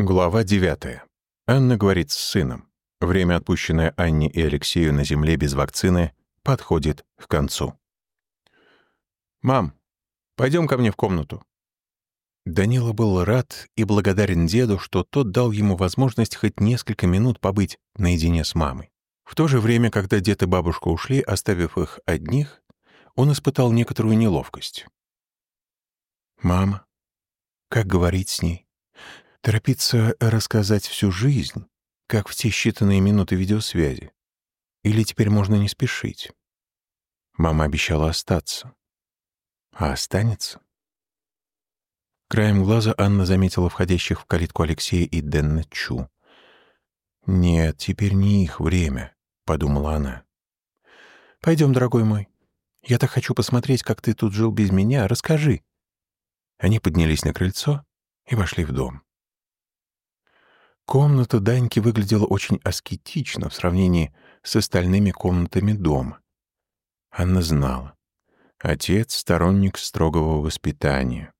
Глава 9. Анна говорит с сыном. Время, отпущенное Анне и Алексею на земле без вакцины, подходит к концу. «Мам, пойдем ко мне в комнату». Данила был рад и благодарен деду, что тот дал ему возможность хоть несколько минут побыть наедине с мамой. В то же время, когда дед и бабушка ушли, оставив их одних, он испытал некоторую неловкость. «Мама, как говорить с ней?» Торопиться рассказать всю жизнь, как в те считанные минуты видеосвязи? Или теперь можно не спешить? Мама обещала остаться. А останется? Краем глаза Анна заметила входящих в калитку Алексея и Денна Чу. «Нет, теперь не их время», — подумала она. «Пойдем, дорогой мой. Я так хочу посмотреть, как ты тут жил без меня. Расскажи». Они поднялись на крыльцо и вошли в дом. Комната Даньки выглядела очень аскетично в сравнении с остальными комнатами дома. Анна знала. Отец — сторонник строгого воспитания.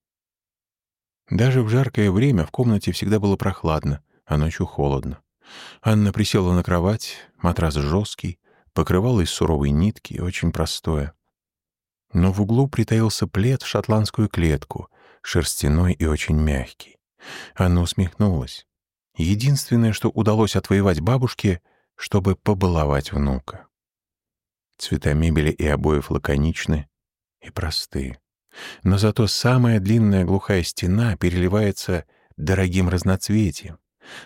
Даже в жаркое время в комнате всегда было прохладно, а ночью холодно. Анна присела на кровать, матрас жесткий, покрывало из суровой нитки, очень простое. Но в углу притаился плед в шотландскую клетку, шерстяной и очень мягкий. Анна усмехнулась. Единственное, что удалось отвоевать бабушке, чтобы побаловать внука. Цвета мебели и обоев лаконичны и просты. Но зато самая длинная глухая стена переливается дорогим разноцветием.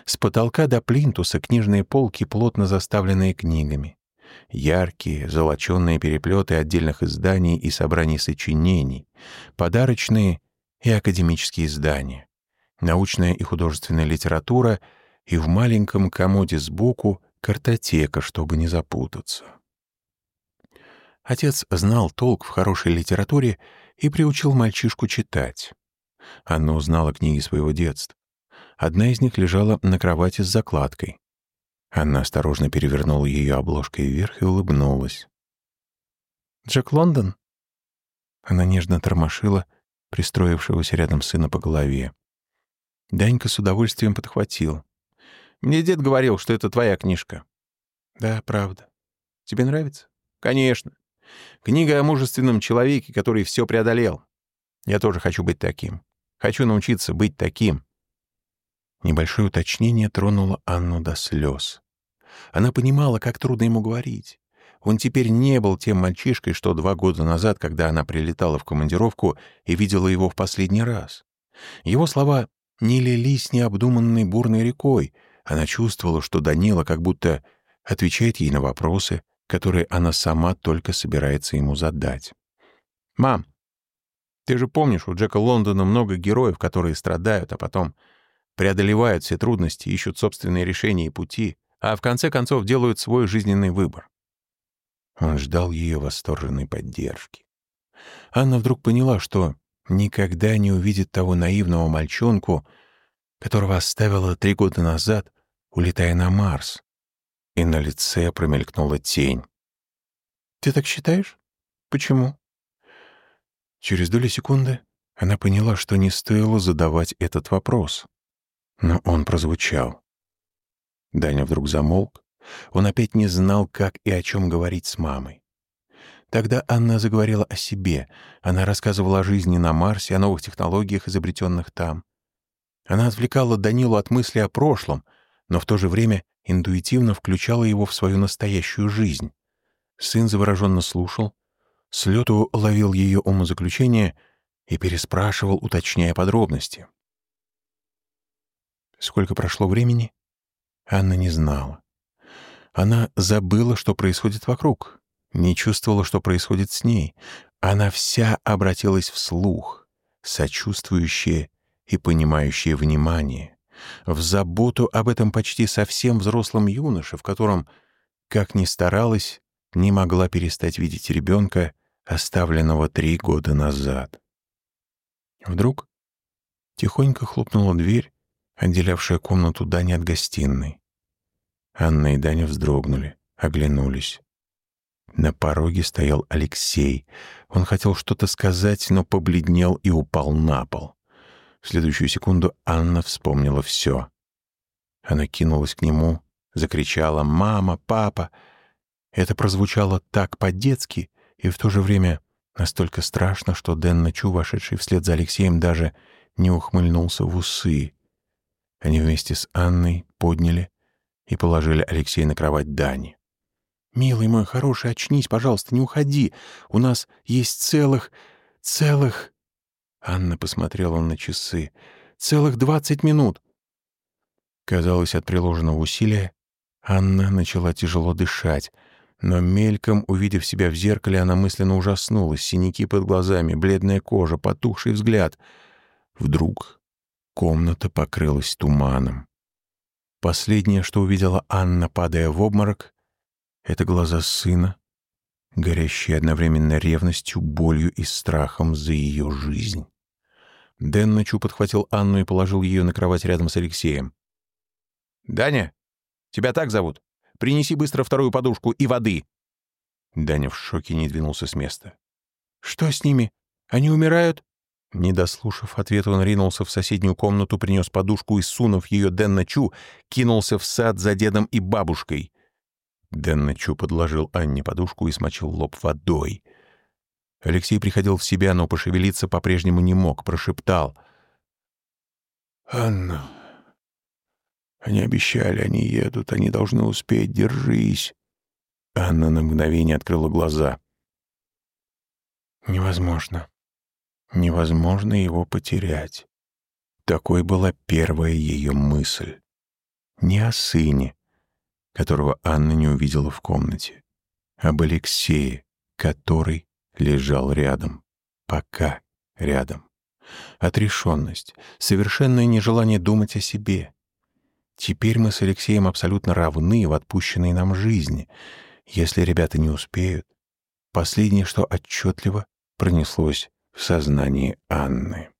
С потолка до плинтуса книжные полки, плотно заставленные книгами. Яркие, золоченные переплеты отдельных изданий и собраний сочинений, подарочные и академические издания научная и художественная литература и в маленьком комоде сбоку картотека, чтобы не запутаться. Отец знал толк в хорошей литературе и приучил мальчишку читать. Анна узнала книги своего детства. Одна из них лежала на кровати с закладкой. Анна осторожно перевернула ее обложкой вверх и улыбнулась. «Джек Лондон?» Она нежно тормошила пристроившегося рядом сына по голове. Данька с удовольствием подхватил. «Мне дед говорил, что это твоя книжка». «Да, правда. Тебе нравится?» «Конечно. Книга о мужественном человеке, который все преодолел. Я тоже хочу быть таким. Хочу научиться быть таким». Небольшое уточнение тронуло Анну до слез. Она понимала, как трудно ему говорить. Он теперь не был тем мальчишкой, что два года назад, когда она прилетала в командировку и видела его в последний раз. Его слова не лились необдуманной бурной рекой. Она чувствовала, что Данила как будто отвечает ей на вопросы, которые она сама только собирается ему задать. «Мам, ты же помнишь, у Джека Лондона много героев, которые страдают, а потом преодолевают все трудности, ищут собственные решения и пути, а в конце концов делают свой жизненный выбор». Он ждал ее восторженной поддержки. Анна вдруг поняла, что никогда не увидит того наивного мальчонку, которого оставила три года назад, улетая на Марс. И на лице промелькнула тень. «Ты так считаешь? Почему?» Через доли секунды она поняла, что не стоило задавать этот вопрос. Но он прозвучал. Даня вдруг замолк. Он опять не знал, как и о чем говорить с мамой. Тогда Анна заговорила о себе. Она рассказывала о жизни на Марсе, о новых технологиях, изобретенных там. Она отвлекала Данилу от мысли о прошлом, но в то же время интуитивно включала его в свою настоящую жизнь. Сын завороженно слушал, с лету ловил ее умозаключение и переспрашивал, уточняя подробности. Сколько прошло времени? Анна не знала. Она забыла, что происходит вокруг не чувствовала, что происходит с ней. Она вся обратилась вслух, сочувствующая и понимающая внимание, в заботу об этом почти совсем взрослом юноше, в котором, как ни старалась, не могла перестать видеть ребенка, оставленного три года назад. Вдруг тихонько хлопнула дверь, отделявшая комнату Дани от гостиной. Анна и Даня вздрогнули, оглянулись. На пороге стоял Алексей. Он хотел что-то сказать, но побледнел и упал на пол. В следующую секунду Анна вспомнила все. Она кинулась к нему, закричала «Мама! Папа!». Это прозвучало так по-детски и в то же время настолько страшно, что Дэн Начу, вошедший вслед за Алексеем, даже не ухмыльнулся в усы. Они вместе с Анной подняли и положили Алексея на кровать Дани. «Милый мой хороший, очнись, пожалуйста, не уходи. У нас есть целых, целых...» Анна посмотрела на часы. «Целых двадцать минут». Казалось, от приложенного усилия Анна начала тяжело дышать, но мельком, увидев себя в зеркале, она мысленно ужаснулась. Синяки под глазами, бледная кожа, потухший взгляд. Вдруг комната покрылась туманом. Последнее, что увидела Анна, падая в обморок, — это глаза сына, горящие одновременно ревностью, болью и страхом за ее жизнь. Дэн ночью подхватил Анну и положил ее на кровать рядом с Алексеем. «Даня, тебя так зовут? Принеси быстро вторую подушку и воды!» Даня в шоке не двинулся с места. «Что с ними? Они умирают?» Не дослушав ответа, он ринулся в соседнюю комнату, принес подушку и, сунув ее Дэнна Чу, кинулся в сад за дедом и бабушкой. Дэнна Чу подложил Анне подушку и смочил лоб водой. Алексей приходил в себя, но пошевелиться по-прежнему не мог, прошептал. «Анна, они обещали, они едут, они должны успеть, держись». Анна на мгновение открыла глаза. «Невозможно», Невозможно его потерять. Такой была первая ее мысль. Не о сыне, которого Анна не увидела в комнате, об Алексее, который лежал рядом, пока рядом. Отрешенность, совершенное нежелание думать о себе. Теперь мы с Алексеем абсолютно равны в отпущенной нам жизни. Если ребята не успеют, последнее, что отчетливо пронеслось в сознании Анны.